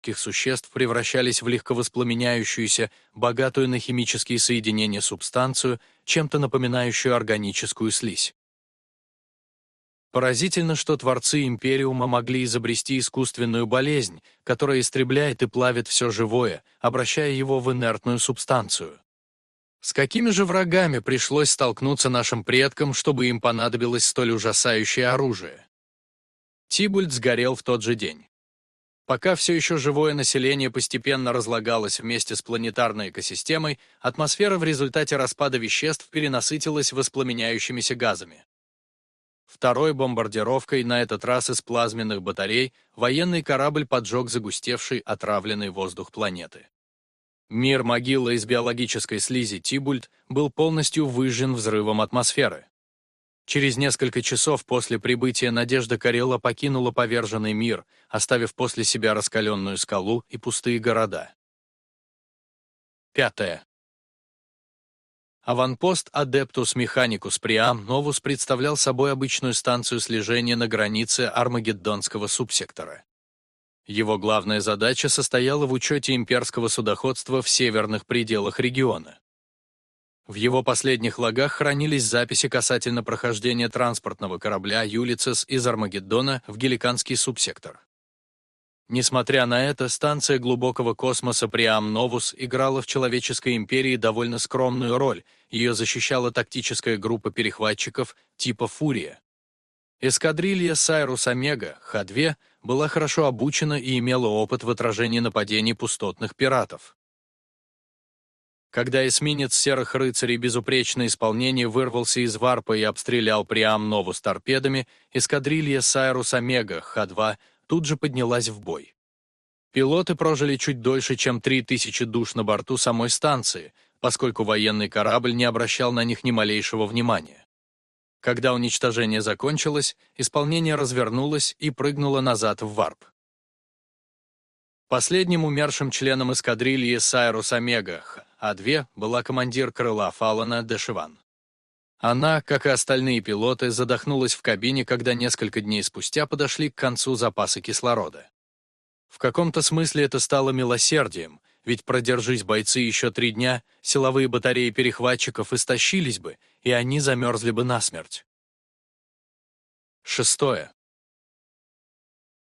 жидких существ превращались в легковоспламеняющуюся, богатую на химические соединения субстанцию, чем-то напоминающую органическую слизь. Поразительно, что творцы Империума могли изобрести искусственную болезнь, которая истребляет и плавит все живое, обращая его в инертную субстанцию. С какими же врагами пришлось столкнуться нашим предкам, чтобы им понадобилось столь ужасающее оружие? Тибульт сгорел в тот же день. Пока все еще живое население постепенно разлагалось вместе с планетарной экосистемой, атмосфера в результате распада веществ перенасытилась воспламеняющимися газами. Второй бомбардировкой, на этот раз из плазменных батарей, военный корабль поджег загустевший отравленный воздух планеты. Мир могила из биологической слизи Тибульт был полностью выжжен взрывом атмосферы. Через несколько часов после прибытия Надежда Карела покинула поверженный мир, оставив после себя раскаленную скалу и пустые города. Пятое. Аванпост Адептус Механикус Приам Новус представлял собой обычную станцию слежения на границе Армагеддонского субсектора. Его главная задача состояла в учете имперского судоходства в северных пределах региона. В его последних логах хранились записи касательно прохождения транспортного корабля «Юлицес» из Армагеддона в Геликанский субсектор. Несмотря на это, станция глубокого космоса Приам Новус играла в человеческой империи довольно скромную роль, ее защищала тактическая группа перехватчиков типа «Фурия». Эскадрилья Сайрус Омега, Х-2, была хорошо обучена и имела опыт в отражении нападений пустотных пиратов. Когда эсминец серых рыцарей безупречное исполнение вырвался из варпа и обстрелял Приам Новус торпедами, эскадрилья Сайрус Омега, Х-2, тут же поднялась в бой. Пилоты прожили чуть дольше, чем 3000 душ на борту самой станции, поскольку военный корабль не обращал на них ни малейшего внимания. Когда уничтожение закончилось, исполнение развернулось и прыгнуло назад в варп. Последним умершим членом эскадрильи Сайрус Омега А-2 была командир крыла Фалана Дешиван. Она, как и остальные пилоты, задохнулась в кабине, когда несколько дней спустя подошли к концу запасы кислорода. В каком-то смысле это стало милосердием, ведь продержись бойцы еще три дня, силовые батареи перехватчиков истощились бы, и они замерзли бы насмерть. Шестое.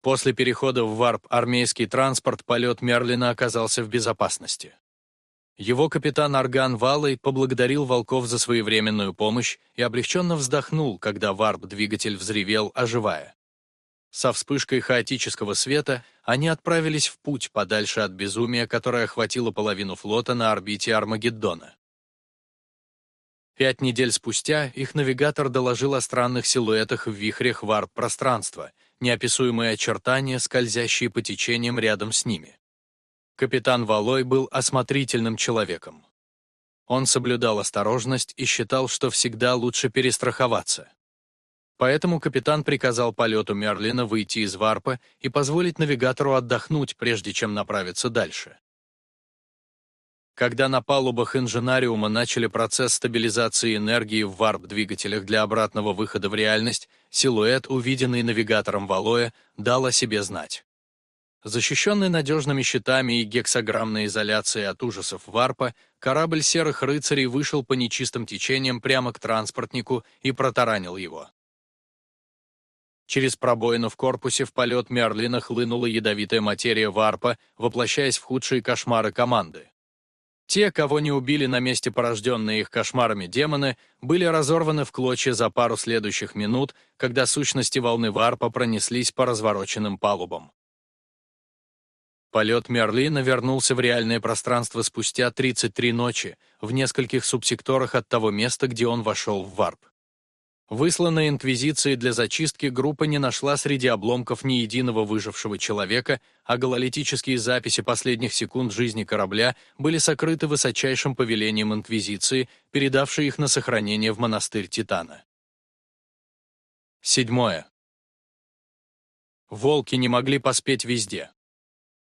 После перехода в варп армейский транспорт полет Мерлина оказался в безопасности. Его капитан Арган Валой поблагодарил волков за своевременную помощь и облегченно вздохнул, когда варп-двигатель взревел, оживая. Со вспышкой хаотического света они отправились в путь подальше от безумия, которое охватило половину флота на орбите Армагеддона. Пять недель спустя их навигатор доложил о странных силуэтах в вихрях варп-пространства, неописуемые очертания, скользящие по течениям рядом с ними. Капитан Валой был осмотрительным человеком. Он соблюдал осторожность и считал, что всегда лучше перестраховаться. Поэтому капитан приказал полету Мерлина выйти из варпа и позволить навигатору отдохнуть, прежде чем направиться дальше. Когда на палубах инженариума начали процесс стабилизации энергии в варп-двигателях для обратного выхода в реальность, силуэт, увиденный навигатором Валоя, дал о себе знать. Защищенный надежными щитами и гексограммной изоляцией от ужасов варпа, корабль серых рыцарей вышел по нечистым течениям прямо к транспортнику и протаранил его. Через пробоину в корпусе в полет Мерлина хлынула ядовитая материя варпа, воплощаясь в худшие кошмары команды. Те, кого не убили на месте порожденные их кошмарами демоны, были разорваны в клочья за пару следующих минут, когда сущности волны варпа пронеслись по развороченным палубам. Полет Мерлина вернулся в реальное пространство спустя 33 ночи, в нескольких субсекторах от того места, где он вошел в варп. Высланная Инквизицией для зачистки группа не нашла среди обломков ни единого выжившего человека, а гололитические записи последних секунд жизни корабля были сокрыты высочайшим повелением Инквизиции, передавшей их на сохранение в монастырь Титана. Седьмое. Волки не могли поспеть везде.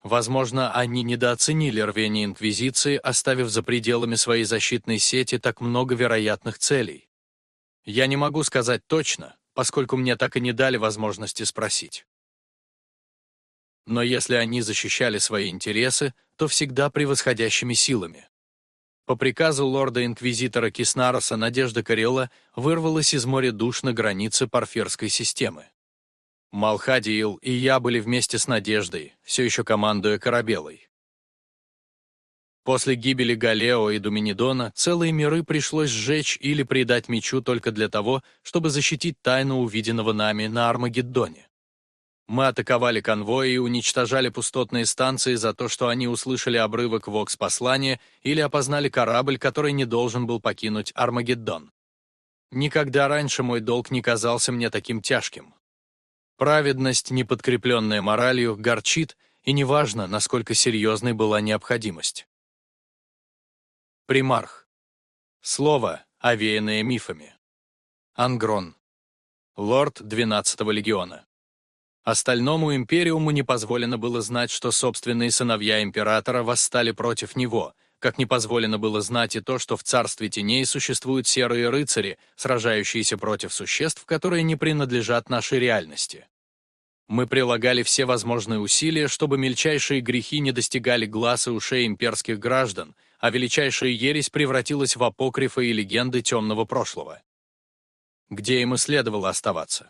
Возможно, они недооценили рвение Инквизиции, оставив за пределами своей защитной сети так много вероятных целей. Я не могу сказать точно, поскольку мне так и не дали возможности спросить. Но если они защищали свои интересы, то всегда превосходящими силами. По приказу лорда-инквизитора Киснароса Надежда Карелла вырвалась из моря душ на границе Парферской системы. Малхадиил и я были вместе с Надеждой, все еще командуя Корабелой. После гибели Галео и Думинидона целые миры пришлось сжечь или предать мечу только для того, чтобы защитить тайну увиденного нами на Армагеддоне. Мы атаковали конвои и уничтожали пустотные станции за то, что они услышали обрывок вокс-послания или опознали корабль, который не должен был покинуть Армагеддон. Никогда раньше мой долг не казался мне таким тяжким. Праведность, не подкрепленная моралью, горчит, и неважно, насколько серьезной была необходимость. Примарх. Слово, овеянное мифами. Ангрон. Лорд 12-го легиона. Остальному империуму не позволено было знать, что собственные сыновья императора восстали против него, как не позволено было знать и то, что в царстве теней существуют серые рыцари, сражающиеся против существ, которые не принадлежат нашей реальности. Мы прилагали все возможные усилия, чтобы мельчайшие грехи не достигали глаз и ушей имперских граждан, а величайшая ересь превратилась в апокрифы и легенды темного прошлого. Где им и следовало оставаться?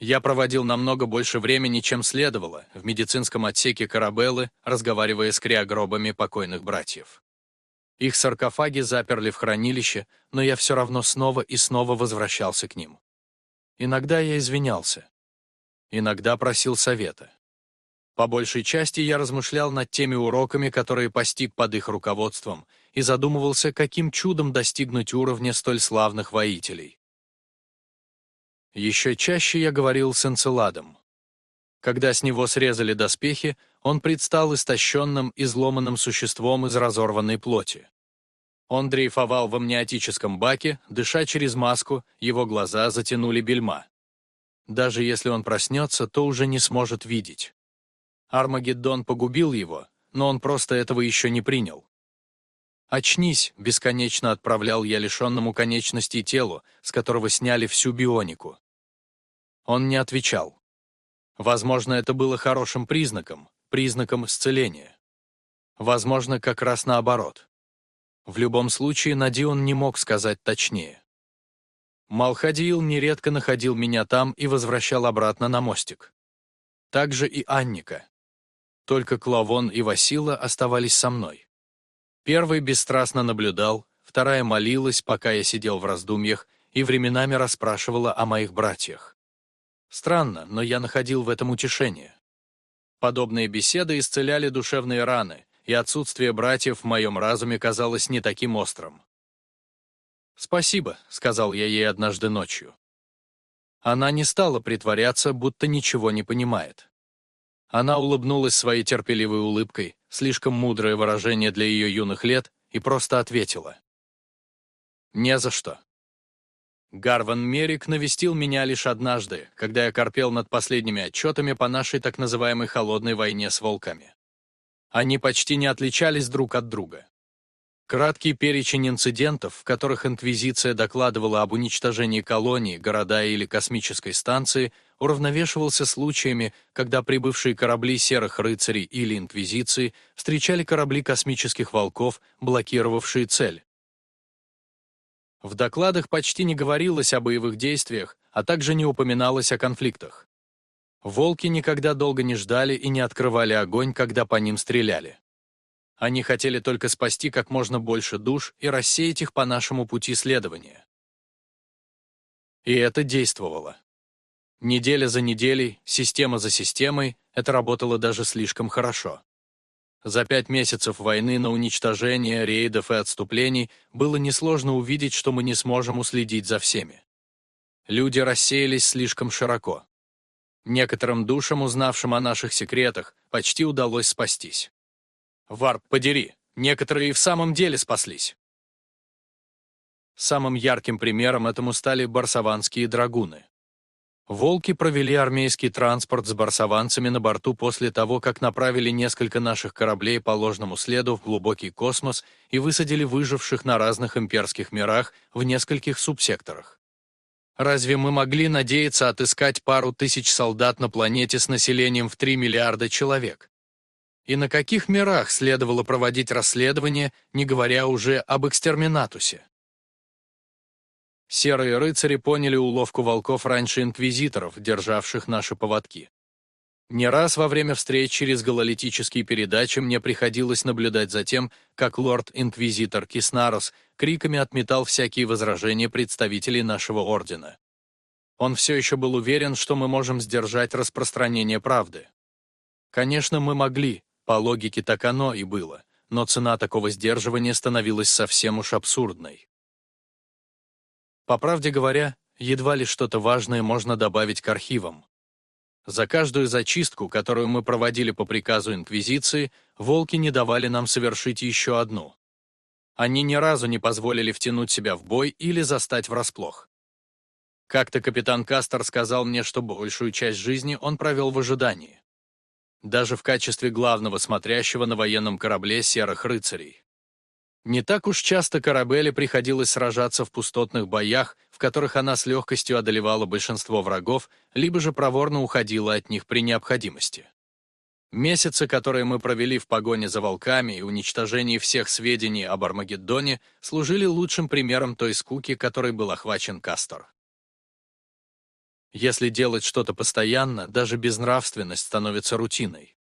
Я проводил намного больше времени, чем следовало, в медицинском отсеке Карабеллы, разговаривая с криогробами покойных братьев. Их саркофаги заперли в хранилище, но я все равно снова и снова возвращался к ним. Иногда я извинялся. Иногда просил совета. По большей части я размышлял над теми уроками, которые постиг под их руководством, и задумывался, каким чудом достигнуть уровня столь славных воителей. Еще чаще я говорил с Энцеладом. Когда с него срезали доспехи, он предстал истощенным, изломанным существом из разорванной плоти. Он дрейфовал в амниотическом баке, дыша через маску, его глаза затянули бельма. Даже если он проснется, то уже не сможет видеть. Армагеддон погубил его, но он просто этого еще не принял. «Очнись», — бесконечно отправлял я лишенному конечностей телу, с которого сняли всю бионику. Он не отвечал. Возможно, это было хорошим признаком, признаком исцеления. Возможно, как раз наоборот. В любом случае, Надион не мог сказать точнее. Малхадиил нередко находил меня там и возвращал обратно на мостик. Также и Анника. Только Клавон и Васила оставались со мной. Первый бесстрастно наблюдал, вторая молилась, пока я сидел в раздумьях, и временами расспрашивала о моих братьях. Странно, но я находил в этом утешение. Подобные беседы исцеляли душевные раны, и отсутствие братьев в моем разуме казалось не таким острым. «Спасибо», — сказал я ей однажды ночью. Она не стала притворяться, будто ничего не понимает. Она улыбнулась своей терпеливой улыбкой, слишком мудрое выражение для ее юных лет, и просто ответила. «Не за что». Гарван Мерик навестил меня лишь однажды, когда я корпел над последними отчетами по нашей так называемой «холодной войне» с волками. Они почти не отличались друг от друга. Краткий перечень инцидентов, в которых Инквизиция докладывала об уничтожении колонии, города или космической станции, уравновешивался случаями, когда прибывшие корабли серых рыцарей или Инквизиции встречали корабли космических волков, блокировавшие цель. В докладах почти не говорилось о боевых действиях, а также не упоминалось о конфликтах. Волки никогда долго не ждали и не открывали огонь, когда по ним стреляли. Они хотели только спасти как можно больше душ и рассеять их по нашему пути следования. И это действовало. Неделя за неделей, система за системой, это работало даже слишком хорошо. За пять месяцев войны на уничтожение рейдов и отступлений было несложно увидеть, что мы не сможем уследить за всеми. Люди рассеялись слишком широко. Некоторым душам, узнавшим о наших секретах, почти удалось спастись. Варп, подери, некоторые и в самом деле спаслись. Самым ярким примером этому стали барсаванские драгуны. Волки провели армейский транспорт с барсаванцами на борту после того, как направили несколько наших кораблей по ложному следу в глубокий космос и высадили выживших на разных имперских мирах в нескольких субсекторах. Разве мы могли надеяться отыскать пару тысяч солдат на планете с населением в 3 миллиарда человек? И на каких мирах следовало проводить расследование, не говоря уже об экстерминатусе? Серые рыцари поняли уловку волков раньше инквизиторов, державших наши поводки. Не раз во время встреч через гололитические передачи мне приходилось наблюдать за тем, как лорд-инквизитор Киснарос криками отметал всякие возражения представителей нашего ордена. Он все еще был уверен, что мы можем сдержать распространение правды. Конечно, мы могли, по логике так оно и было, но цена такого сдерживания становилась совсем уж абсурдной. По правде говоря, едва ли что-то важное можно добавить к архивам. За каждую зачистку, которую мы проводили по приказу Инквизиции, волки не давали нам совершить еще одну. Они ни разу не позволили втянуть себя в бой или застать врасплох. Как-то капитан Кастер сказал мне, что большую часть жизни он провел в ожидании. Даже в качестве главного смотрящего на военном корабле серых рыцарей. Не так уж часто Карабеле приходилось сражаться в пустотных боях, в которых она с легкостью одолевала большинство врагов, либо же проворно уходила от них при необходимости. Месяцы, которые мы провели в погоне за волками и уничтожении всех сведений об Армагеддоне, служили лучшим примером той скуки, которой был охвачен Кастор. Если делать что-то постоянно, даже безнравственность становится рутиной.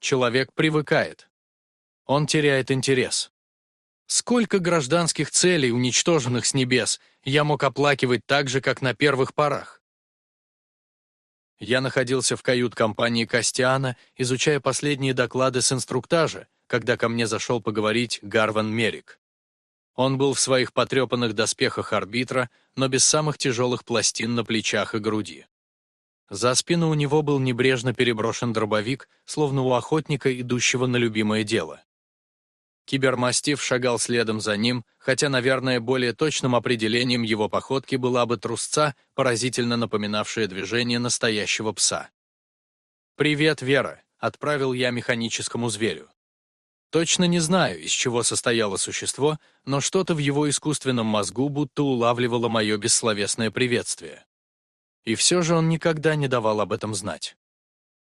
Человек привыкает. Он теряет интерес. Сколько гражданских целей, уничтоженных с небес, я мог оплакивать так же, как на первых порах? Я находился в кают-компании Костиана, изучая последние доклады с инструктажа, когда ко мне зашел поговорить Гарван Мерик. Он был в своих потрепанных доспехах арбитра, но без самых тяжелых пластин на плечах и груди. За спину у него был небрежно переброшен дробовик, словно у охотника, идущего на любимое дело. Кибермастив шагал следом за ним, хотя, наверное, более точным определением его походки была бы трусца, поразительно напоминавшая движение настоящего пса. «Привет, Вера», — отправил я механическому зверю. Точно не знаю, из чего состояло существо, но что-то в его искусственном мозгу будто улавливало мое бессловесное приветствие. И все же он никогда не давал об этом знать.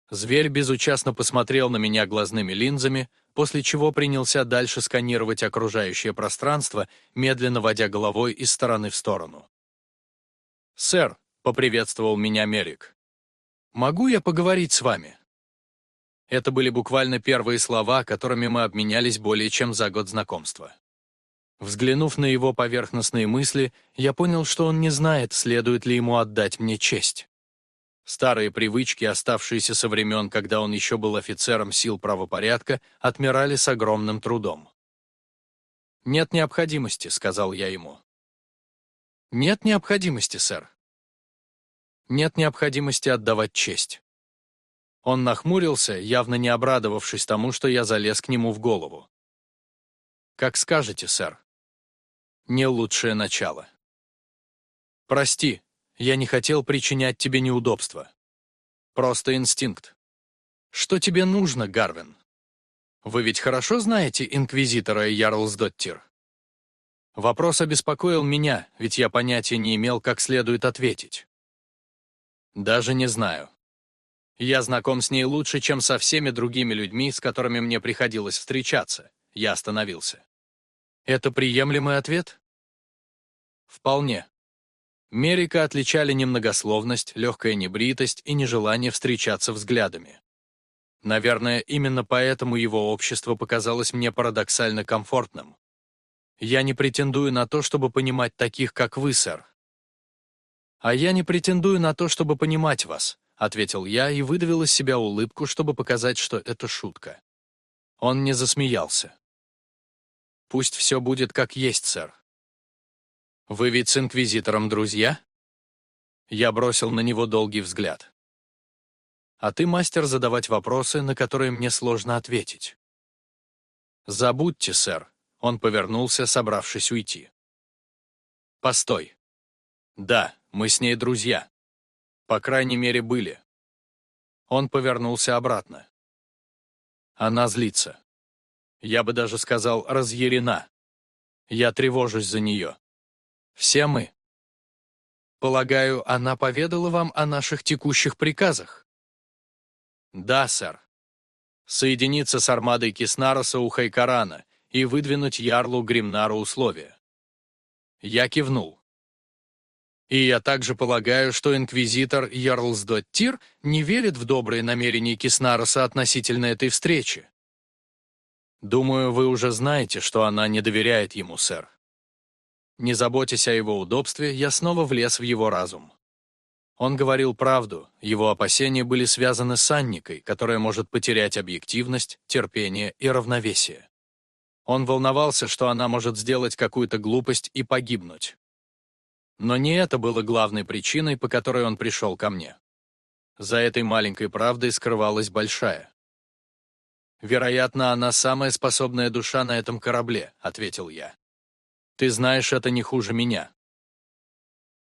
Зверь безучастно посмотрел на меня глазными линзами, после чего принялся дальше сканировать окружающее пространство, медленно водя головой из стороны в сторону. «Сэр», — поприветствовал меня Мерик, — «могу я поговорить с вами?» Это были буквально первые слова, которыми мы обменялись более чем за год знакомства. Взглянув на его поверхностные мысли, я понял, что он не знает, следует ли ему отдать мне честь. Старые привычки, оставшиеся со времен, когда он еще был офицером сил правопорядка, отмирали с огромным трудом. «Нет необходимости», — сказал я ему. «Нет необходимости, сэр. Нет необходимости отдавать честь». Он нахмурился, явно не обрадовавшись тому, что я залез к нему в голову. «Как скажете, сэр. Не лучшее начало». «Прости», я не хотел причинять тебе неудобства. Просто инстинкт. Что тебе нужно, Гарвин? Вы ведь хорошо знаете инквизитора Ярлсдоттир? Вопрос обеспокоил меня, ведь я понятия не имел, как следует ответить. Даже не знаю. Я знаком с ней лучше, чем со всеми другими людьми, с которыми мне приходилось встречаться. Я остановился. Это приемлемый ответ? Вполне. Мерика отличали немногословность, легкая небритость и нежелание встречаться взглядами. Наверное, именно поэтому его общество показалось мне парадоксально комфортным. Я не претендую на то, чтобы понимать таких, как вы, сэр. А я не претендую на то, чтобы понимать вас, ответил я и выдавил из себя улыбку, чтобы показать, что это шутка. Он не засмеялся. Пусть все будет как есть, сэр. «Вы ведь с Инквизитором друзья?» Я бросил на него долгий взгляд. «А ты мастер задавать вопросы, на которые мне сложно ответить». «Забудьте, сэр», — он повернулся, собравшись уйти. «Постой. Да, мы с ней друзья. По крайней мере, были». Он повернулся обратно. Она злится. Я бы даже сказал, разъярена. Я тревожусь за нее. Все мы. Полагаю, она поведала вам о наших текущих приказах? Да, сэр. Соединиться с армадой Киснароса у Хайкарана и выдвинуть Ярлу Гримнару условия. Я кивнул. И я также полагаю, что инквизитор Ярлсдоттир не верит в добрые намерения Киснароса относительно этой встречи. Думаю, вы уже знаете, что она не доверяет ему, сэр. Не заботясь о его удобстве, я снова влез в его разум. Он говорил правду, его опасения были связаны с Анникой, которая может потерять объективность, терпение и равновесие. Он волновался, что она может сделать какую-то глупость и погибнуть. Но не это было главной причиной, по которой он пришел ко мне. За этой маленькой правдой скрывалась большая. «Вероятно, она самая способная душа на этом корабле», — ответил я. Ты знаешь это не хуже меня.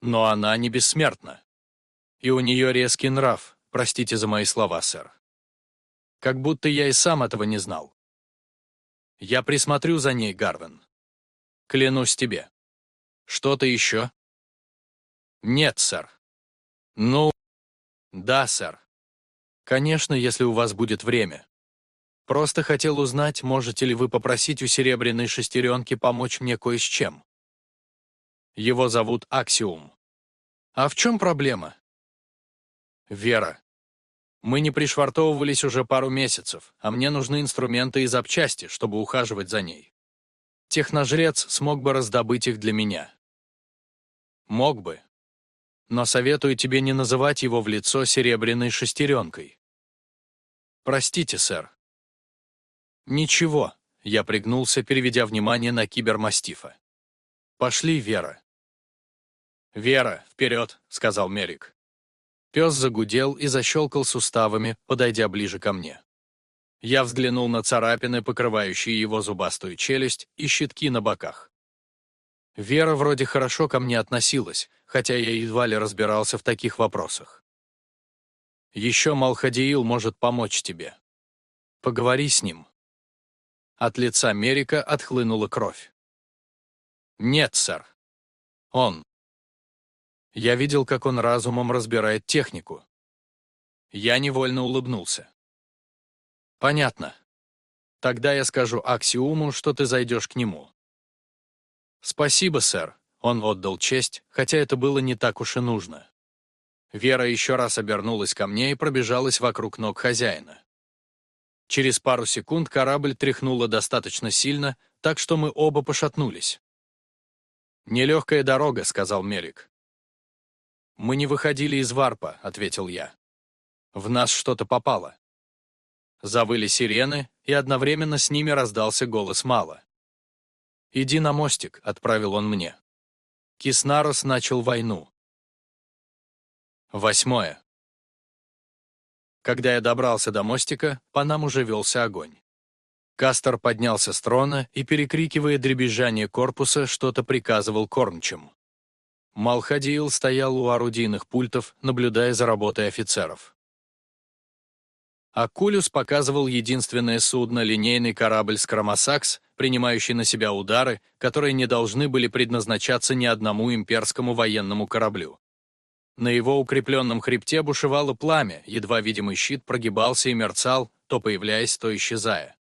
Но она не бессмертна. И у нее резкий нрав, простите за мои слова, сэр. Как будто я и сам этого не знал. Я присмотрю за ней, Гарвин. Клянусь тебе. Что-то еще? Нет, сэр. Ну, да, сэр. Конечно, если у вас будет время. Просто хотел узнать, можете ли вы попросить у серебряной шестеренки помочь мне кое с чем. Его зовут Аксиум. А в чем проблема? Вера. Мы не пришвартовывались уже пару месяцев, а мне нужны инструменты и запчасти, чтобы ухаживать за ней. Техножрец смог бы раздобыть их для меня. Мог бы. Но советую тебе не называть его в лицо серебряной шестеренкой. Простите, сэр. «Ничего», — я пригнулся, переведя внимание на кибермастифа. «Пошли, Вера». «Вера, вперед», — сказал Мерик. Пес загудел и защелкал суставами, подойдя ближе ко мне. Я взглянул на царапины, покрывающие его зубастую челюсть, и щитки на боках. Вера вроде хорошо ко мне относилась, хотя я едва ли разбирался в таких вопросах. Еще Малхадиил может помочь тебе. Поговори с ним. От лица Мерика отхлынула кровь. «Нет, сэр. Он». Я видел, как он разумом разбирает технику. Я невольно улыбнулся. «Понятно. Тогда я скажу Аксиуму, что ты зайдешь к нему». «Спасибо, сэр», — он отдал честь, хотя это было не так уж и нужно. Вера еще раз обернулась ко мне и пробежалась вокруг ног хозяина. Через пару секунд корабль тряхнуло достаточно сильно, так что мы оба пошатнулись. «Нелегкая дорога», — сказал Мерик. «Мы не выходили из варпа», — ответил я. «В нас что-то попало». Завыли сирены, и одновременно с ними раздался голос Мала. «Иди на мостик», — отправил он мне. Киснарос начал войну. Восьмое. Когда я добрался до мостика, по нам уже велся огонь. Кастер поднялся с трона и, перекрикивая дребезжание корпуса, что-то приказывал кормчим. Малхадиил стоял у орудийных пультов, наблюдая за работой офицеров. Акулюс показывал единственное судно, линейный корабль «Скромосакс», принимающий на себя удары, которые не должны были предназначаться ни одному имперскому военному кораблю. На его укрепленном хребте бушевало пламя, едва видимый щит прогибался и мерцал, то появляясь, то исчезая.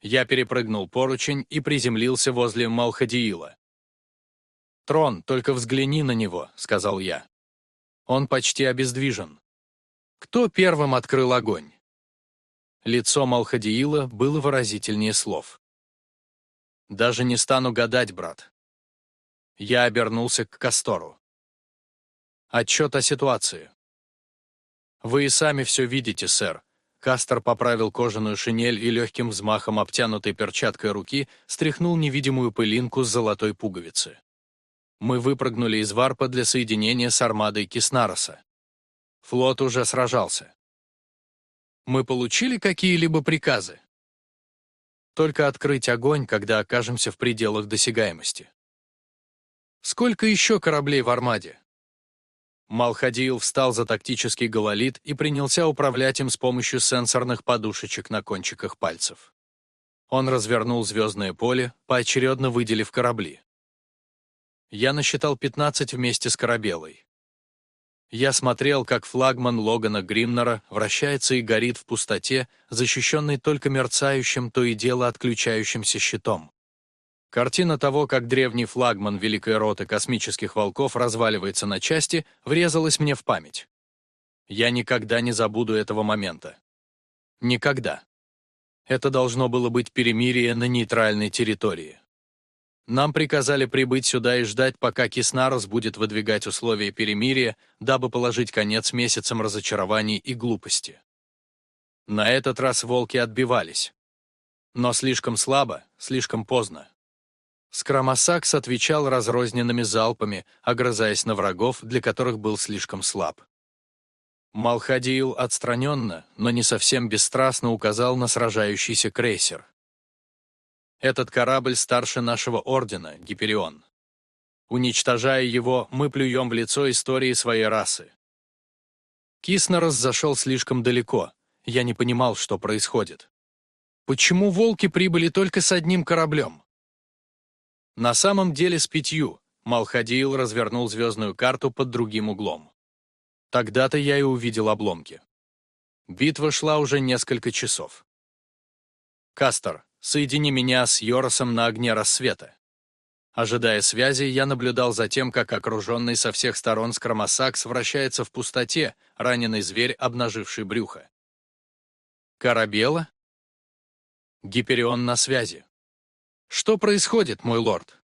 Я перепрыгнул поручень и приземлился возле Малхадиила. «Трон, только взгляни на него», — сказал я. Он почти обездвижен. Кто первым открыл огонь? Лицо Малхадиила было выразительнее слов. «Даже не стану гадать, брат». Я обернулся к Кастору. Отчет о ситуации. Вы и сами все видите, сэр. Кастер поправил кожаную шинель и легким взмахом обтянутой перчаткой руки стряхнул невидимую пылинку с золотой пуговицы. Мы выпрыгнули из варпа для соединения с армадой Киснароса. Флот уже сражался. Мы получили какие-либо приказы? Только открыть огонь, когда окажемся в пределах досягаемости. Сколько еще кораблей в армаде? Малхадиил встал за тактический гололит и принялся управлять им с помощью сенсорных подушечек на кончиках пальцев. Он развернул звездное поле, поочередно выделив корабли. Я насчитал 15 вместе с корабелой. Я смотрел, как флагман Логана Гримнера вращается и горит в пустоте, защищенный только мерцающим, то и дело отключающимся щитом. Картина того, как древний флагман Великой Роты Космических Волков разваливается на части, врезалась мне в память. Я никогда не забуду этого момента. Никогда. Это должно было быть перемирие на нейтральной территории. Нам приказали прибыть сюда и ждать, пока Киснарос будет выдвигать условия перемирия, дабы положить конец месяцам разочарований и глупости. На этот раз волки отбивались. Но слишком слабо, слишком поздно. Скромосакс отвечал разрозненными залпами, огрызаясь на врагов, для которых был слишком слаб. Малхадиил отстраненно, но не совсем бесстрастно указал на сражающийся крейсер. Этот корабль старше нашего ордена, Гиперион. Уничтожая его, мы плюем в лицо истории своей расы. Киснерос зашел слишком далеко. Я не понимал, что происходит. Почему волки прибыли только с одним кораблем? На самом деле с пятью. Малхадиил развернул звездную карту под другим углом. Тогда-то я и увидел обломки. Битва шла уже несколько часов. Кастер, Соедини меня с Йоросом на огне рассвета. Ожидая связи, я наблюдал за тем, как окруженный со всех сторон скромосакс вращается в пустоте, раненый зверь, обнаживший брюхо. Карабела? Гиперион на связи. Что происходит, мой лорд?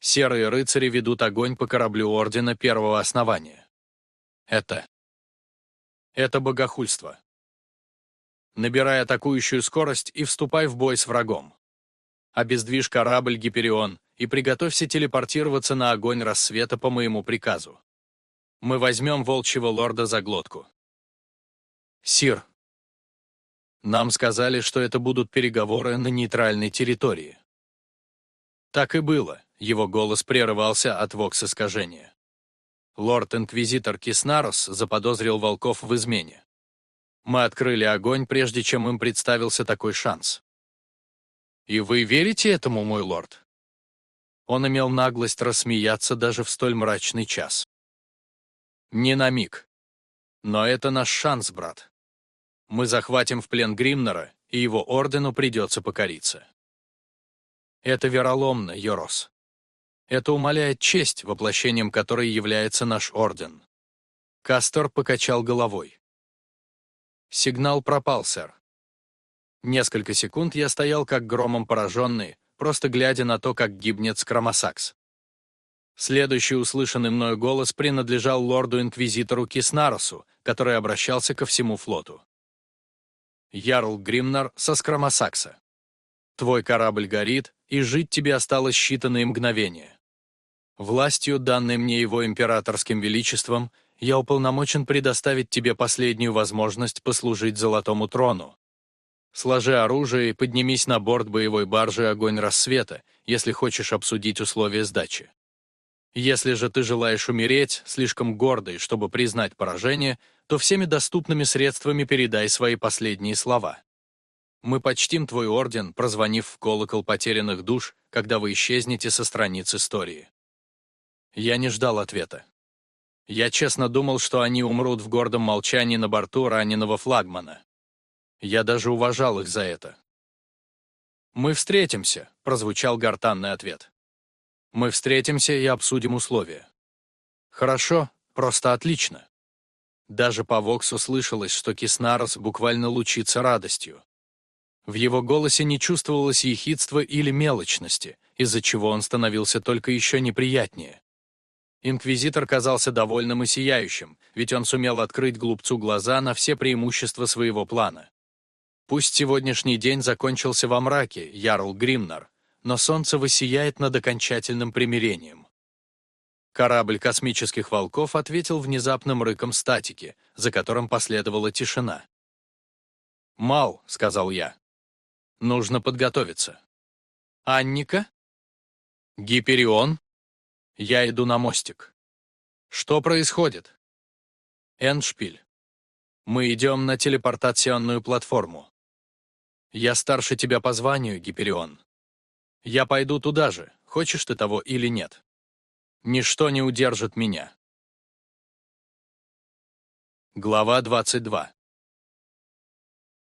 Серые рыцари ведут огонь по кораблю Ордена Первого Основания. Это... Это богохульство набирай атакующую скорость и вступай в бой с врагом. Обездвижь корабль Гиперион и приготовься телепортироваться на огонь рассвета по моему приказу. Мы возьмем волчьего лорда за глотку. Сир. Нам сказали, что это будут переговоры на нейтральной территории. Так и было, его голос прерывался от вокс-искажения. Лорд-инквизитор Киснарос заподозрил волков в измене. Мы открыли огонь, прежде чем им представился такой шанс. И вы верите этому, мой лорд? Он имел наглость рассмеяться даже в столь мрачный час. Не на миг. Но это наш шанс, брат. Мы захватим в плен Гримнера, и его ордену придется покориться. Это вероломно, Йорос. Это умаляет честь, воплощением которой является наш орден. Кастор покачал головой. Сигнал пропал, сэр. Несколько секунд я стоял как громом пораженный, просто глядя на то, как гибнет Скромосакс. Следующий услышанный мною голос принадлежал лорду-инквизитору Киснаросу, который обращался ко всему флоту. Ярл Гримнар со Скромосакса. Твой корабль горит, и жить тебе осталось считанные мгновения. Властью, данной мне его императорским величеством, я уполномочен предоставить тебе последнюю возможность послужить Золотому Трону. Сложи оружие и поднимись на борт боевой баржи «Огонь рассвета», если хочешь обсудить условия сдачи. Если же ты желаешь умереть, слишком гордый, чтобы признать поражение, то всеми доступными средствами передай свои последние слова. Мы почтим твой орден, прозвонив в колокол потерянных душ, когда вы исчезнете со страниц истории. Я не ждал ответа. Я честно думал, что они умрут в гордом молчании на борту раненого флагмана. Я даже уважал их за это. «Мы встретимся», — прозвучал гортанный ответ. «Мы встретимся и обсудим условия». «Хорошо, просто отлично». Даже по Воксу слышалось, что Киснарос буквально лучится радостью. В его голосе не чувствовалось ехидства или мелочности, из-за чего он становился только еще неприятнее. Инквизитор казался довольным и сияющим, ведь он сумел открыть глупцу глаза на все преимущества своего плана. Пусть сегодняшний день закончился во мраке, Ярл Гримнар, но солнце высияет над окончательным примирением. Корабль космических волков ответил внезапным рыком статики, за которым последовала тишина. «Мал», — сказал я. «Нужно подготовиться». «Анника?» «Гиперион?» Я иду на мостик. Что происходит? Эндшпиль. Мы идем на телепортационную платформу. Я старше тебя по званию, Гиперион. Я пойду туда же, хочешь ты того или нет. Ничто не удержит меня. Глава 22.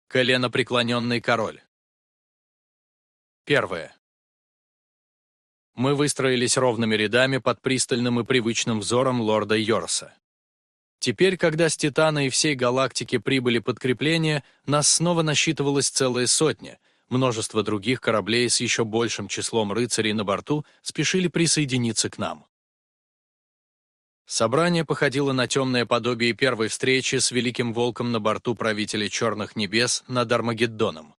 Колено преклоненный король. Первое. Мы выстроились ровными рядами под пристальным и привычным взором лорда Йорса. Теперь, когда с Титана и всей галактики прибыли подкрепления, нас снова насчитывалось целая сотня. Множество других кораблей с еще большим числом рыцарей на борту спешили присоединиться к нам. Собрание походило на темное подобие первой встречи с Великим Волком на борту правителя Черных Небес над Армагеддоном.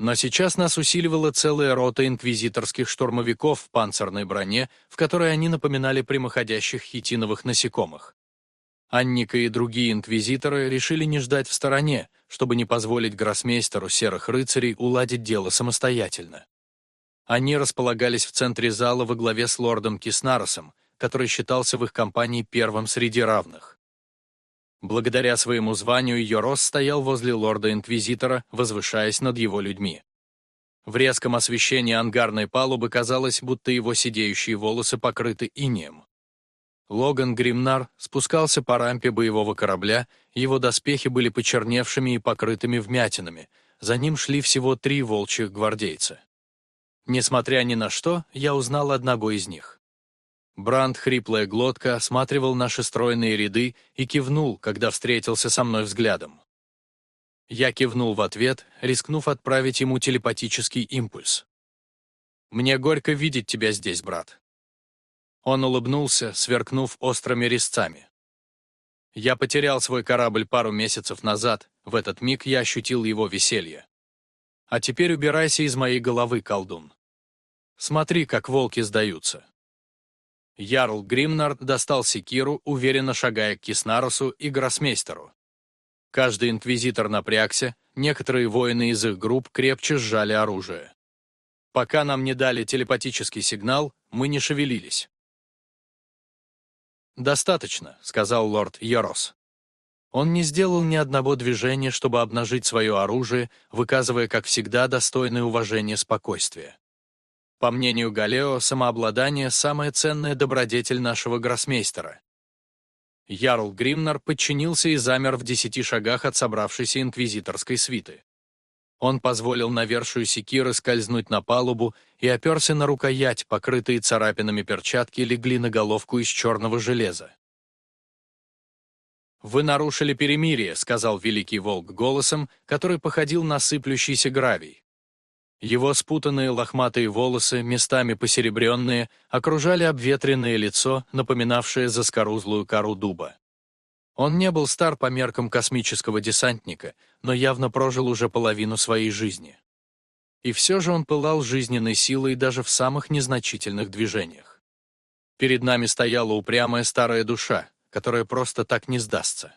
Но сейчас нас усиливала целая рота инквизиторских штурмовиков в панцирной броне, в которой они напоминали прямоходящих хитиновых насекомых. Анника и другие инквизиторы решили не ждать в стороне, чтобы не позволить гроссмейстеру серых рыцарей уладить дело самостоятельно. Они располагались в центре зала во главе с лордом Киснаросом, который считался в их компании первым среди равных. Благодаря своему званию Йорос стоял возле лорда-инквизитора, возвышаясь над его людьми. В резком освещении ангарной палубы казалось, будто его сидеющие волосы покрыты инеем. Логан Гримнар спускался по рампе боевого корабля, его доспехи были почерневшими и покрытыми вмятинами, за ним шли всего три волчьих гвардейца. Несмотря ни на что, я узнал одного из них. Бранд, хриплая глотка, осматривал наши стройные ряды и кивнул, когда встретился со мной взглядом. Я кивнул в ответ, рискнув отправить ему телепатический импульс. «Мне горько видеть тебя здесь, брат». Он улыбнулся, сверкнув острыми резцами. Я потерял свой корабль пару месяцев назад, в этот миг я ощутил его веселье. А теперь убирайся из моей головы, колдун. Смотри, как волки сдаются. Ярл Гримнард достал секиру, уверенно шагая к Киснарусу и Гроссмейстеру. Каждый инквизитор напрягся, некоторые воины из их групп крепче сжали оружие. Пока нам не дали телепатический сигнал, мы не шевелились. «Достаточно», — сказал лорд Йорос. Он не сделал ни одного движения, чтобы обнажить свое оружие, выказывая, как всегда, достойное уважение спокойствия. По мнению Галео, самообладание – самая ценная добродетель нашего гроссмейстера. Ярл Гримнар подчинился и замер в десяти шагах от собравшейся инквизиторской свиты. Он позволил навершию секиры скользнуть на палубу и оперся на рукоять, покрытые царапинами перчатки легли на головку из черного железа. «Вы нарушили перемирие», — сказал Великий Волк голосом, который походил на сыплющийся гравий. Его спутанные лохматые волосы, местами посеребренные, окружали обветренное лицо, напоминавшее заскорузлую кору дуба. Он не был стар по меркам космического десантника, но явно прожил уже половину своей жизни. И все же он пылал жизненной силой даже в самых незначительных движениях. Перед нами стояла упрямая старая душа, которая просто так не сдастся.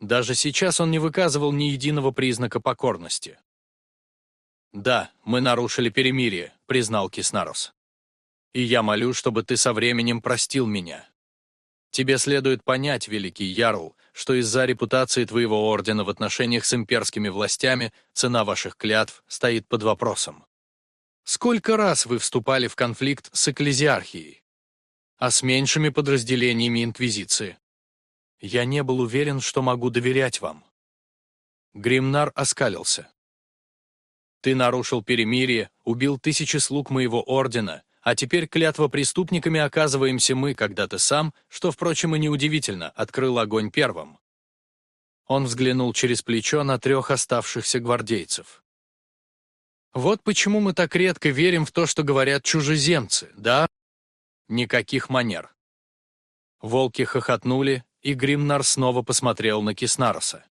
Даже сейчас он не выказывал ни единого признака покорности. «Да, мы нарушили перемирие», — признал Киснарос. «И я молю, чтобы ты со временем простил меня. Тебе следует понять, великий Ярл, что из-за репутации твоего ордена в отношениях с имперскими властями цена ваших клятв стоит под вопросом. Сколько раз вы вступали в конфликт с экклезиархией? А с меньшими подразделениями Инквизиции? Я не был уверен, что могу доверять вам». Гримнар оскалился. Ты нарушил перемирие, убил тысячи слуг моего ордена, а теперь клятва преступниками оказываемся мы, когда ты сам, что, впрочем, и неудивительно, открыл огонь первым». Он взглянул через плечо на трех оставшихся гвардейцев. «Вот почему мы так редко верим в то, что говорят чужеземцы, да? Никаких манер». Волки хохотнули, и Гримнар снова посмотрел на Киснароса.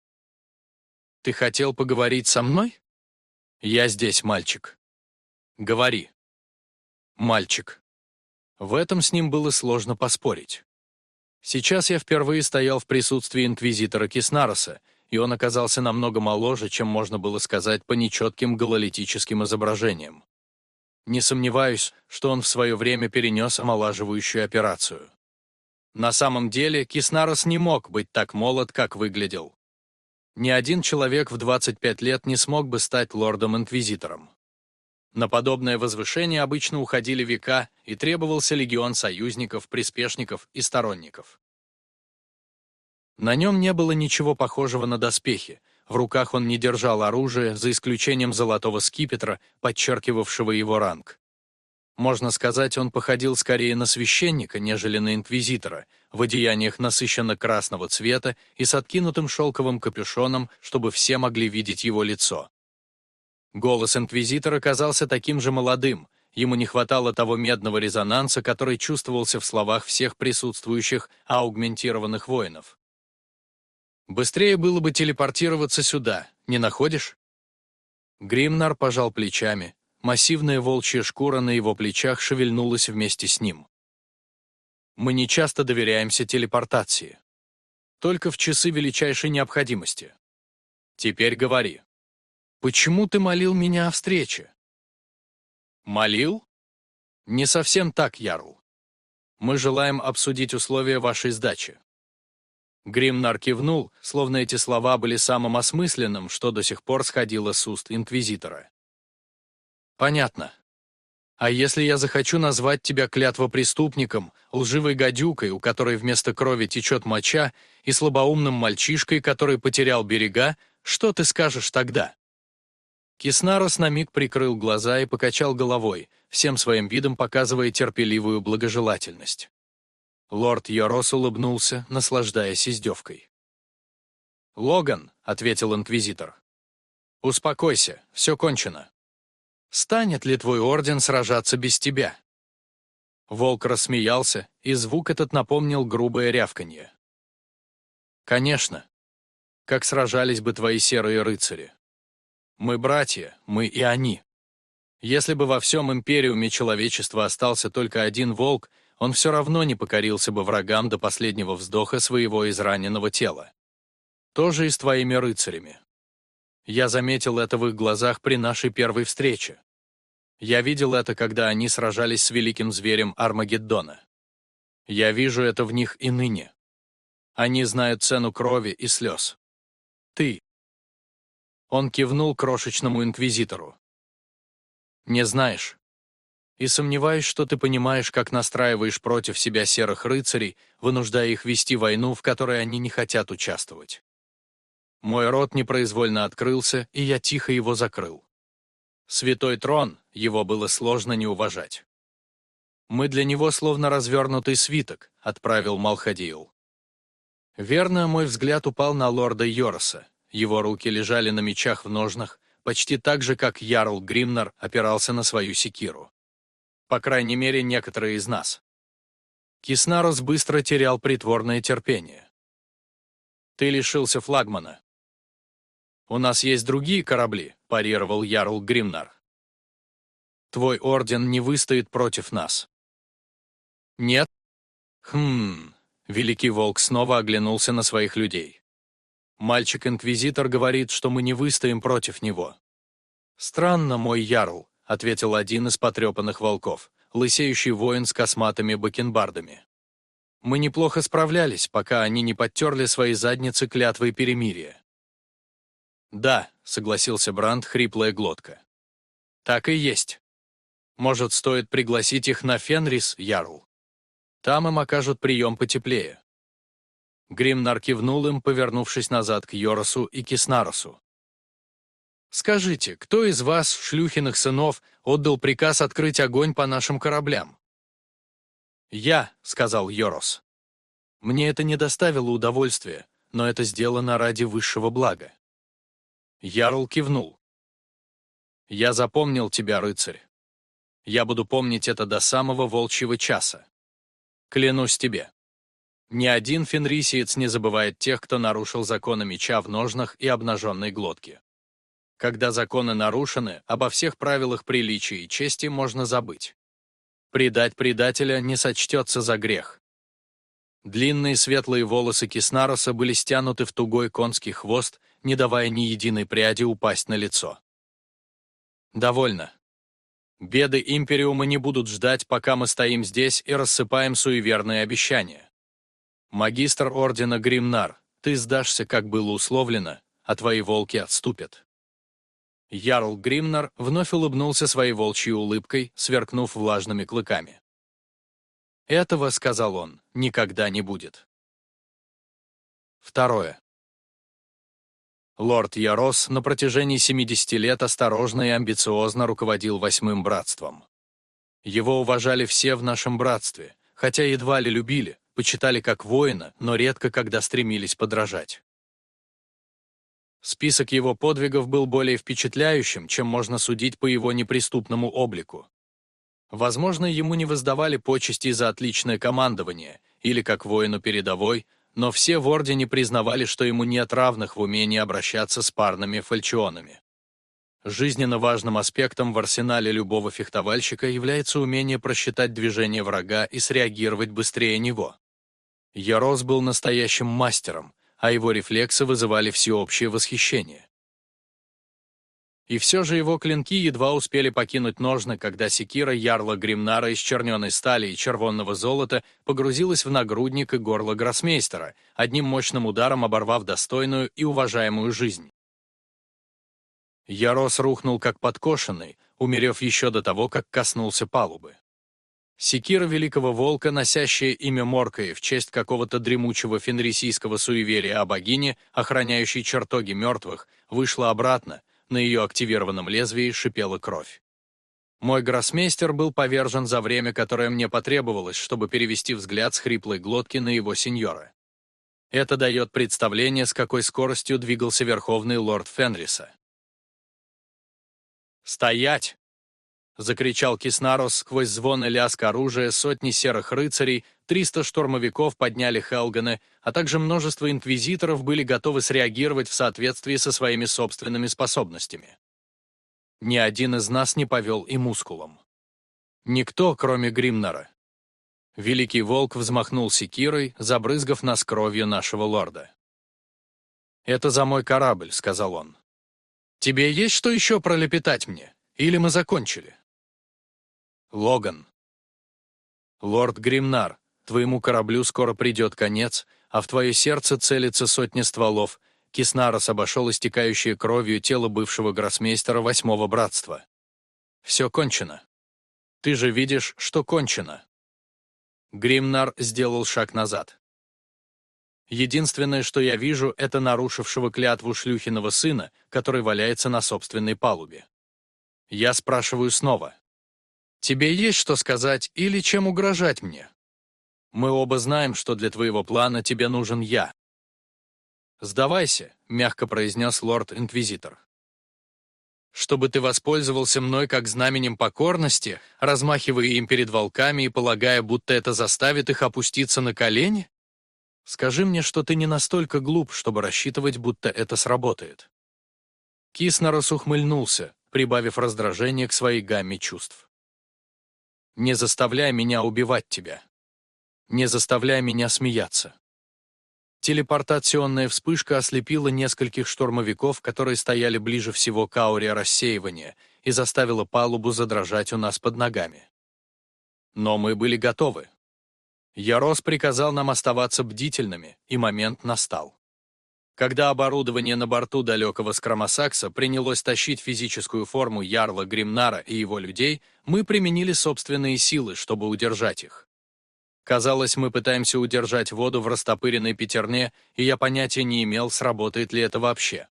«Ты хотел поговорить со мной?» «Я здесь, мальчик». «Говори». «Мальчик». В этом с ним было сложно поспорить. Сейчас я впервые стоял в присутствии инквизитора Киснароса, и он оказался намного моложе, чем можно было сказать по нечетким гололитическим изображениям. Не сомневаюсь, что он в свое время перенес омолаживающую операцию. На самом деле Киснарос не мог быть так молод, как выглядел. Ни один человек в 25 лет не смог бы стать лордом-инквизитором. На подобное возвышение обычно уходили века и требовался легион союзников, приспешников и сторонников. На нем не было ничего похожего на доспехи, в руках он не держал оружие, за исключением золотого скипетра, подчеркивавшего его ранг. Можно сказать, он походил скорее на священника, нежели на инквизитора, в одеяниях насыщенно красного цвета и с откинутым шелковым капюшоном, чтобы все могли видеть его лицо. Голос инквизитора казался таким же молодым, ему не хватало того медного резонанса, который чувствовался в словах всех присутствующих аугментированных воинов. «Быстрее было бы телепортироваться сюда, не находишь?» Гримнар пожал плечами, массивная волчья шкура на его плечах шевельнулась вместе с ним. «Мы не часто доверяемся телепортации. Только в часы величайшей необходимости. Теперь говори». Почему ты молил меня о встрече? Молил? Не совсем так, Ярл. Мы желаем обсудить условия вашей сдачи. Гримнар кивнул, словно эти слова были самым осмысленным, что до сих пор сходило с уст Инквизитора. Понятно. А если я захочу назвать тебя клятвопреступником, лживой гадюкой, у которой вместо крови течет моча, и слабоумным мальчишкой, который потерял берега, что ты скажешь тогда? Киснарос на миг прикрыл глаза и покачал головой, всем своим видом показывая терпеливую благожелательность. Лорд Йорос улыбнулся, наслаждаясь издевкой. «Логан», — ответил инквизитор. «Успокойся, все кончено. Станет ли твой орден сражаться без тебя?» Волк рассмеялся, и звук этот напомнил грубое рявканье. «Конечно. Как сражались бы твои серые рыцари?» Мы братья, мы и они. Если бы во всем империуме человечества остался только один волк, он все равно не покорился бы врагам до последнего вздоха своего израненного тела. То же и с твоими рыцарями. Я заметил это в их глазах при нашей первой встрече. Я видел это, когда они сражались с великим зверем Армагеддона. Я вижу это в них и ныне. Они знают цену крови и слез. Ты, он кивнул крошечному инквизитору. «Не знаешь. И сомневаюсь, что ты понимаешь, как настраиваешь против себя серых рыцарей, вынуждая их вести войну, в которой они не хотят участвовать. Мой рот непроизвольно открылся, и я тихо его закрыл. Святой трон, его было сложно не уважать. «Мы для него словно развернутый свиток», — отправил Малхадиил. Верно, мой взгляд упал на лорда Йороса, его руки лежали на мечах в ножнах, почти так же, как Ярл Гримнар опирался на свою секиру. По крайней мере, некоторые из нас. Киснарос быстро терял притворное терпение. «Ты лишился флагмана». «У нас есть другие корабли», — парировал Ярл Гримнар. «Твой орден не выстоит против нас». «Нет?» «Хм...» — Великий Волк снова оглянулся на своих людей. Мальчик-инквизитор говорит, что мы не выстоим против него. «Странно, мой ярл», — ответил один из потрепанных волков, лысеющий воин с косматыми бакенбардами. «Мы неплохо справлялись, пока они не подтерли свои задницы клятвой перемирия». «Да», — согласился Бранд, хриплая глотка. «Так и есть. Может, стоит пригласить их на Фенрис, Ярл? Там им окажут прием потеплее». Гримнар кивнул им, повернувшись назад к Йоросу и Киснаросу. «Скажите, кто из вас, шлюхиных сынов, отдал приказ открыть огонь по нашим кораблям?» «Я», — сказал Йорос. «Мне это не доставило удовольствия, но это сделано ради высшего блага». Ярл кивнул. «Я запомнил тебя, рыцарь. Я буду помнить это до самого волчьего часа. Клянусь тебе». Ни один фенрисиец не забывает тех, кто нарушил законы меча в ножнах и обнаженной глотке. Когда законы нарушены, обо всех правилах приличия и чести можно забыть. Предать предателя не сочтется за грех. Длинные светлые волосы Киснароса были стянуты в тугой конский хвост, не давая ни единой пряди упасть на лицо. «Довольно. Беды Империума не будут ждать, пока мы стоим здесь и рассыпаем суеверные обещания. «Магистр ордена Гримнар, ты сдашься, как было условлено, а твои волки отступят». Ярл Гримнар вновь улыбнулся своей волчьей улыбкой, сверкнув влажными клыками. «Этого, — сказал он, — никогда не будет». Второе. Лорд Ярос на протяжении 70 лет осторожно и амбициозно руководил Восьмым Братством. Его уважали все в нашем братстве, хотя едва ли любили, почитали как воина, но редко когда стремились подражать. Список его подвигов был более впечатляющим, чем можно судить по его неприступному облику. Возможно, ему не воздавали почести за отличное командование, или как воину передовой, но все в Ордене признавали, что ему нет равных в умении обращаться с парными фальчионами. Жизненно важным аспектом в арсенале любого фехтовальщика является умение просчитать движение врага и среагировать быстрее него. Ярос был настоящим мастером, а его рефлексы вызывали всеобщее восхищение. И все же его клинки едва успели покинуть ножны, когда секира ярла Гримнара из черненой стали и червонного золота погрузилась в нагрудник и горло гроссмейстера, одним мощным ударом оборвав достойную и уважаемую жизнь. Ярос рухнул как подкошенный, умерев еще до того, как коснулся палубы. Секира Великого Волка, носящая имя Моркой в честь какого-то дремучего фенрисийского суеверия о богине, охраняющей чертоги мертвых, вышла обратно, на ее активированном лезвии шипела кровь. Мой гроссмейстер был повержен за время, которое мне потребовалось, чтобы перевести взгляд с хриплой глотки на его сеньора. Это дает представление, с какой скоростью двигался верховный лорд Фенриса. «Стоять!» — закричал Киснарос сквозь звон и лязг оружия сотни серых рыцарей, 300 штурмовиков подняли Хелганы, а также множество инквизиторов были готовы среагировать в соответствии со своими собственными способностями. Ни один из нас не повел и мускулом. Никто, кроме Гримнера. Великий волк взмахнул секирой, забрызгав нас кровью нашего лорда. «Это за мой корабль», — сказал он. «Тебе есть что еще пролепетать мне? Или мы закончили?» Логан. «Лорд Гримнар, Твоему кораблю скоро придет конец, а в твое сердце целится сотня стволов. Киснарос обошел истекающее кровью тело бывшего гроссмейстера Восьмого Братства. Все кончено. Ты же видишь, что кончено. Гримнар сделал шаг назад. Единственное, что я вижу, это нарушившего клятву шлюхиного сына, который валяется на собственной палубе. Я спрашиваю снова. Тебе есть что сказать или чем угрожать мне? Мы оба знаем, что для твоего плана тебе нужен я». «Сдавайся», — мягко произнес лорд-инквизитор. «Чтобы ты воспользовался мной как знаменем покорности, размахивая им перед волками и полагая, будто это заставит их опуститься на колени? Скажи мне, что ты не настолько глуп, чтобы рассчитывать, будто это сработает». Киснерос ухмыльнулся, прибавив раздражение к своей гамме чувств. «Не заставляй меня убивать тебя не заставляя меня смеяться. Телепортационная вспышка ослепила нескольких штурмовиков, которые стояли ближе всего к ауре рассеивания, и заставила палубу задрожать у нас под ногами. Но мы были готовы. Ярос приказал нам оставаться бдительными, и момент настал. Когда оборудование на борту далекого Скромосакса принялось тащить физическую форму Ярла Гримнара и его людей, мы применили собственные силы, чтобы удержать их. Казалось, мы пытаемся удержать воду в растопыренной пятерне, и я понятия не имел, сработает ли это вообще.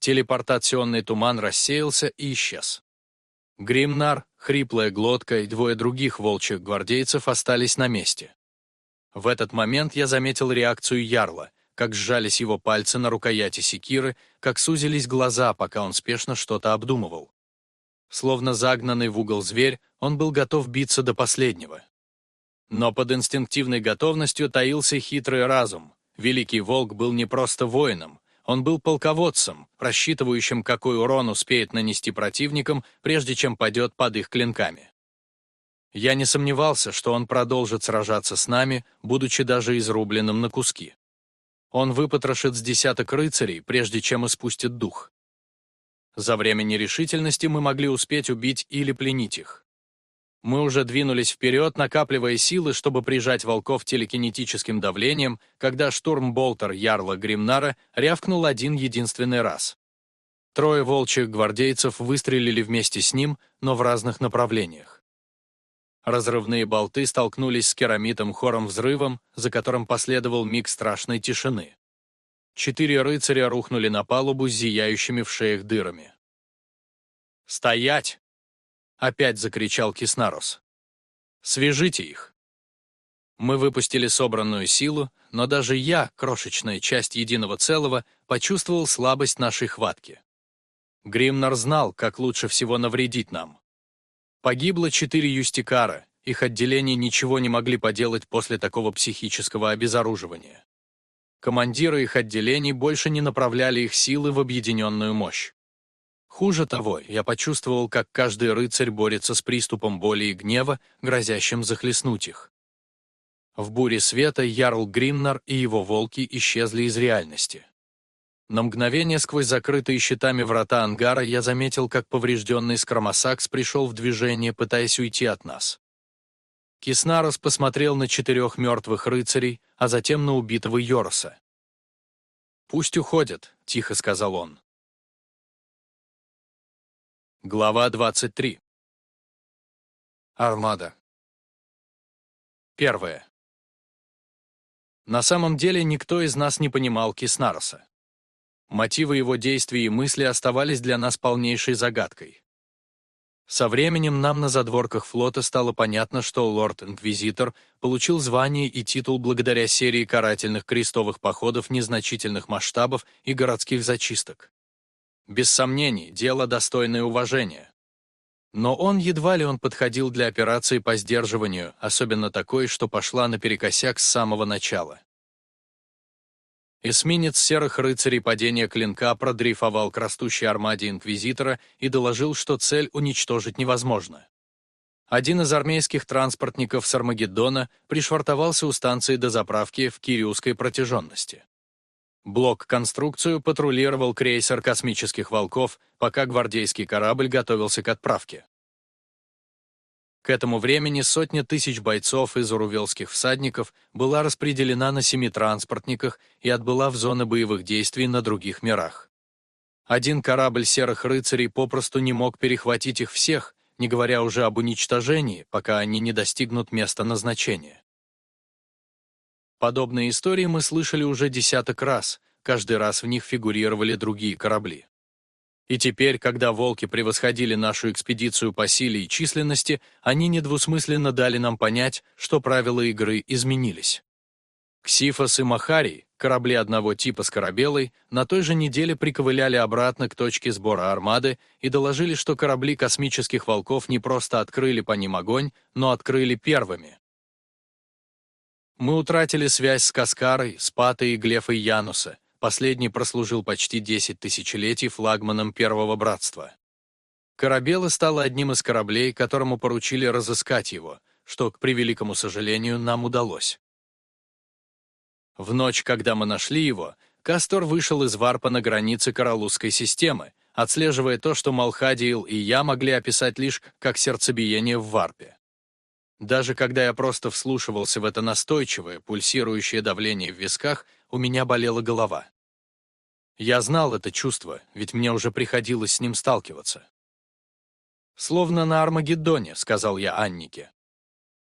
Телепортационный туман рассеялся и исчез. Гримнар, хриплая глотка и двое других волчьих гвардейцев остались на месте. В этот момент я заметил реакцию Ярла, как сжались его пальцы на рукояти секиры, как сузились глаза, пока он спешно что-то обдумывал. Словно загнанный в угол зверь, он был готов биться до последнего. Но под инстинктивной готовностью таился хитрый разум. Великий Волк был не просто воином, он был полководцем, рассчитывающим, какой урон успеет нанести противникам, прежде чем падет под их клинками. Я не сомневался, что он продолжит сражаться с нами, будучи даже изрубленным на куски. Он выпотрошит с десяток рыцарей, прежде чем испустит дух. За время нерешительности мы могли успеть убить или пленить их. Мы уже двинулись вперед, накапливая силы, чтобы прижать волков телекинетическим давлением, когда штурмболтер Ярла Гримнара рявкнул один единственный раз. Трое волчьих гвардейцев выстрелили вместе с ним, но в разных направлениях. Разрывные болты столкнулись с керамитом хором взрывом, за которым последовал миг страшной тишины. Четыре рыцаря рухнули на палубу с зияющими в шеях дырами. «Стоять!» — опять закричал Киснарус. «Свяжите их!» Мы выпустили собранную силу, но даже я, крошечная часть единого целого, почувствовал слабость нашей хватки. Гримнар знал, как лучше всего навредить нам. Погибло четыре юстикара, их отделения ничего не могли поделать после такого психического обезоруживания. Командиры их отделений больше не направляли их силы в объединенную мощь. Хуже того, я почувствовал, как каждый рыцарь борется с приступом боли и гнева, грозящим захлестнуть их. В буре света Ярл Гримнар и его волки исчезли из реальности. На мгновение сквозь закрытые щитами врата ангара я заметил, как поврежденный скромосакс пришел в движение, пытаясь уйти от нас. Киснарос посмотрел на четырех мертвых рыцарей, а затем на убитого Йороса. «Пусть уходят», — тихо сказал он. Глава 23. Армада. Первое. На самом деле никто из нас не понимал Киснароса. Мотивы его действий и мысли оставались для нас полнейшей загадкой. Со временем нам на задворках флота стало понятно, что лорд-инквизитор получил звание и титул благодаря серии карательных крестовых походов незначительных масштабов и городских зачисток. Без сомнений, дело достойное уважения. Но он едва ли он подходил для операции по сдерживанию, особенно такой, что пошла наперекосяк с самого начала. Эсминец серых рыцарей падения клинка продрейфовал к растущей армаде Инквизитора и доложил, что цель уничтожить невозможно. Один из армейских транспортников с Армагеддона пришвартовался у станции до заправки в Кириусской протяженности. Блок-конструкцию патрулировал крейсер космических волков, пока гвардейский корабль готовился к отправке. К этому времени сотня тысяч бойцов из урувелских всадников была распределена на семи транспортниках и отбыла в зоны боевых действий на других мирах. Один корабль серых рыцарей попросту не мог перехватить их всех, не говоря уже об уничтожении, пока они не достигнут места назначения. Подобные истории мы слышали уже десяток раз, каждый раз в них фигурировали другие корабли. И теперь, когда волки превосходили нашу экспедицию по силе и численности, они недвусмысленно дали нам понять, что правила игры изменились. Ксифос и Махарий, корабли одного типа с корабелой, на той же неделе приковыляли обратно к точке сбора армады и доложили, что корабли космических волков не просто открыли по ним огонь, но открыли первыми. Мы утратили связь с Каскарой, Спатой и Глефой Януса, Последний прослужил почти 10 тысячелетий флагманом Первого Братства. Корабела стало одним из кораблей, которому поручили разыскать его, что, к превеликому сожалению, нам удалось. В ночь, когда мы нашли его, Кастор вышел из варпа на границе Каралузской системы, отслеживая то, что Малхадиил и я могли описать лишь как сердцебиение в варпе. Даже когда я просто вслушивался в это настойчивое, пульсирующее давление в висках, у меня болела голова. Я знал это чувство, ведь мне уже приходилось с ним сталкиваться. «Словно на Армагеддоне», — сказал я Аннике.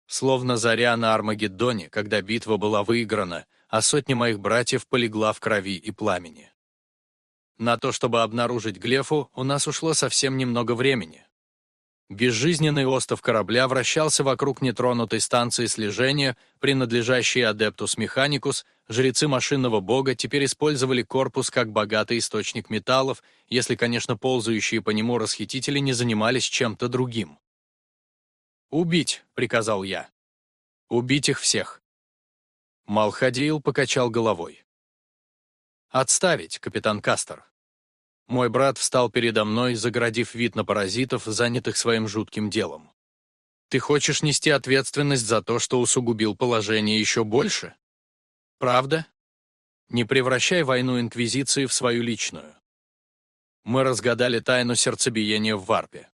«Словно заря на Армагеддоне, когда битва была выиграна, а сотня моих братьев полегла в крови и пламени. На то, чтобы обнаружить Глефу, у нас ушло совсем немного времени. Безжизненный остов корабля вращался вокруг нетронутой станции слежения, принадлежащей Адептус Механикус, жрецы машинного бога теперь использовали корпус как богатый источник металлов, если, конечно, ползающие по нему расхитители не занимались чем-то другим. «Убить», — приказал я. «Убить их всех». Малхадиил покачал головой. «Отставить, капитан Кастер». Мой брат встал передо мной, заградив вид на паразитов, занятых своим жутким делом. «Ты хочешь нести ответственность за то, что усугубил положение еще больше?» Правда? Не превращай войну Инквизиции в свою личную. Мы разгадали тайну сердцебиения в варпе.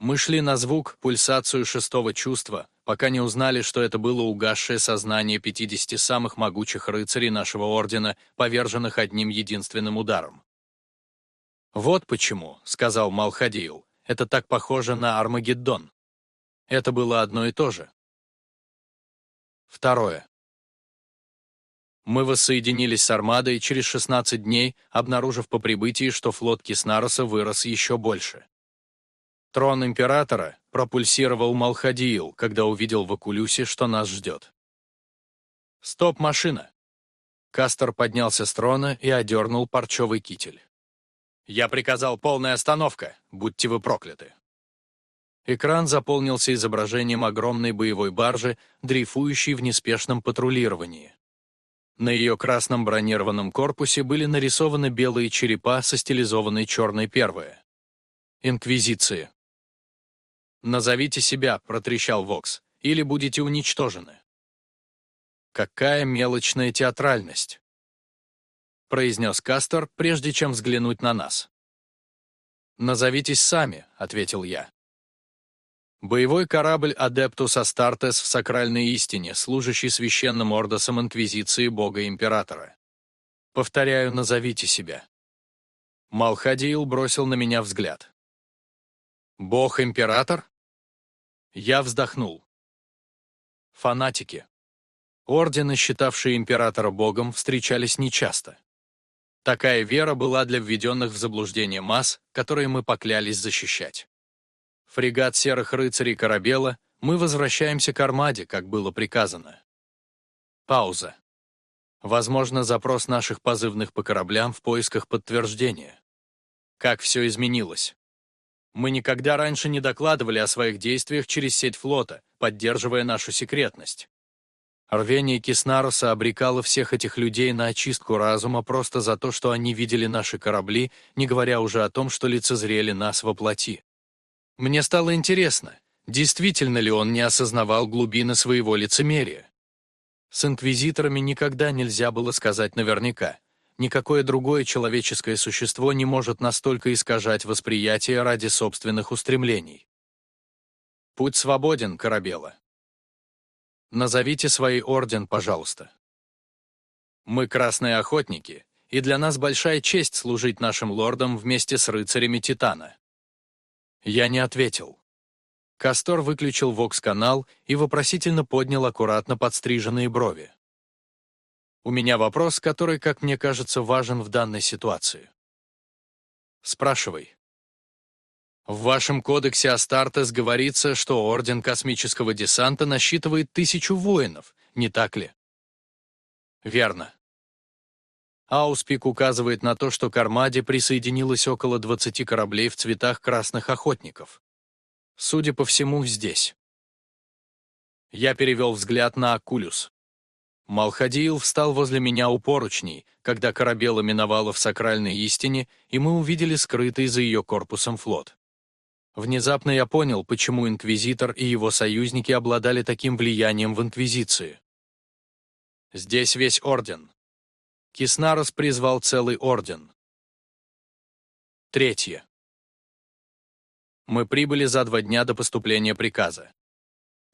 Мы шли на звук, пульсацию шестого чувства, пока не узнали, что это было угасшее сознание 50 самых могучих рыцарей нашего ордена, поверженных одним единственным ударом. «Вот почему», — сказал Малхадиил, — «это так похоже на Армагеддон». Это было одно и то же. Второе. Мы воссоединились с армадой через 16 дней, обнаружив по прибытии, что флот Киснароса вырос еще больше. Трон императора пропульсировал Малхадиил, когда увидел в Акулюсе, что нас ждет. «Стоп, машина!» Кастер поднялся с трона и одернул парчевый китель. «Я приказал полная остановка, будьте вы прокляты!» Экран заполнился изображением огромной боевой баржи, дрейфующей в неспешном патрулировании. На ее красном бронированном корпусе были нарисованы белые черепа со стилизованной черной первое. Инквизиции. «Назовите себя», — протрещал Вокс, — «или будете уничтожены». Какая мелочная театральность! Произнес Кастер, прежде чем взглянуть на нас. «Назовитесь сами», — ответил я. Боевой корабль «Адептус Астартес» в сакральной истине, служащий священным ордосом Инквизиции Бога-Императора. Повторяю, назовите себя. Малхадиил бросил на меня взгляд. «Бог-Император?» Я вздохнул. Фанатики. Ордены, считавшие императора богом, встречались нечасто. Такая вера была для введенных в заблуждение масс, которые мы поклялись защищать. Фрегат серых рыцарей Корабела, мы возвращаемся к Армаде, как было приказано. Пауза. Возможно, запрос наших позывных по кораблям в поисках подтверждения. Как все изменилось. Мы никогда раньше не докладывали о своих действиях через сеть флота, поддерживая нашу секретность. Рвение Киснаруса обрекало всех этих людей на очистку разума просто за то, что они видели наши корабли, не говоря уже о том, что лицезрели нас во плоти. Мне стало интересно, действительно ли он не осознавал глубины своего лицемерия. С инквизиторами никогда нельзя было сказать наверняка. Никакое другое человеческое существо не может настолько искажать восприятие ради собственных устремлений. Путь свободен, Корабела. Назовите свой орден, пожалуйста. Мы красные охотники, и для нас большая честь служить нашим лордам вместе с рыцарями Титана. Я не ответил. Кастор выключил вокс-канал и вопросительно поднял аккуратно подстриженные брови. У меня вопрос, который, как мне кажется, важен в данной ситуации. Спрашивай. В вашем кодексе Астартес говорится, что Орден Космического Десанта насчитывает тысячу воинов, не так ли? Верно. Ауспик указывает на то, что к Армаде присоединилось около 20 кораблей в цветах красных охотников. Судя по всему, здесь. Я перевел взгляд на Акулюс. Малхадиил встал возле меня у поручней, когда корабела миновала в сакральной истине, и мы увидели скрытый за ее корпусом флот. Внезапно я понял, почему Инквизитор и его союзники обладали таким влиянием в Инквизиции. Здесь весь Орден. Киснарос призвал целый Орден. Третье. Мы прибыли за два дня до поступления приказа.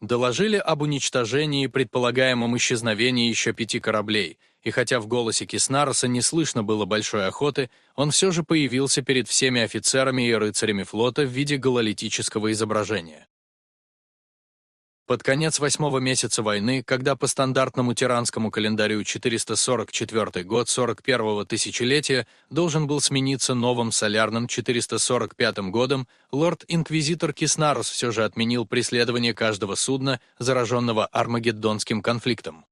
Доложили об уничтожении и предполагаемом исчезновении еще пяти кораблей, и хотя в голосе Киснароса не слышно было большой охоты, он все же появился перед всеми офицерами и рыцарями флота в виде гололитического изображения. Под конец восьмого месяца войны, когда по стандартному тиранскому календарю 444 год 41-го тысячелетия должен был смениться новым солярным 445 годом, лорд-инквизитор Киснарус все же отменил преследование каждого судна, зараженного Армагеддонским конфликтом.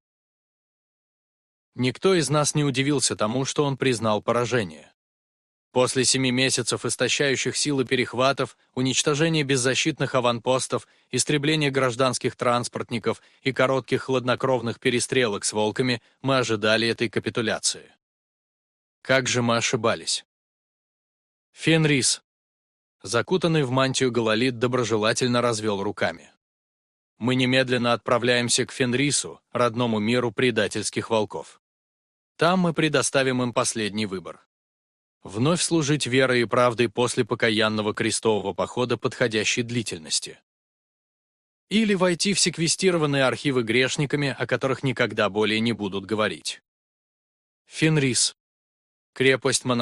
Никто из нас не удивился тому, что он признал поражение. После семи месяцев истощающих силы перехватов, уничтожения беззащитных аванпостов, истребления гражданских транспортников и коротких хладнокровных перестрелок с волками, мы ожидали этой капитуляции. Как же мы ошибались. Фенрис, закутанный в мантию Гололит, доброжелательно развел руками. Мы немедленно отправляемся к Фенрису, родному миру предательских волков. Там мы предоставим им последний выбор вновь служить верой и правдой после покаянного крестового похода подходящей длительности. Или войти в секвестированные архивы грешниками, о которых никогда более не будут говорить. Фенрис. Крепость монастыря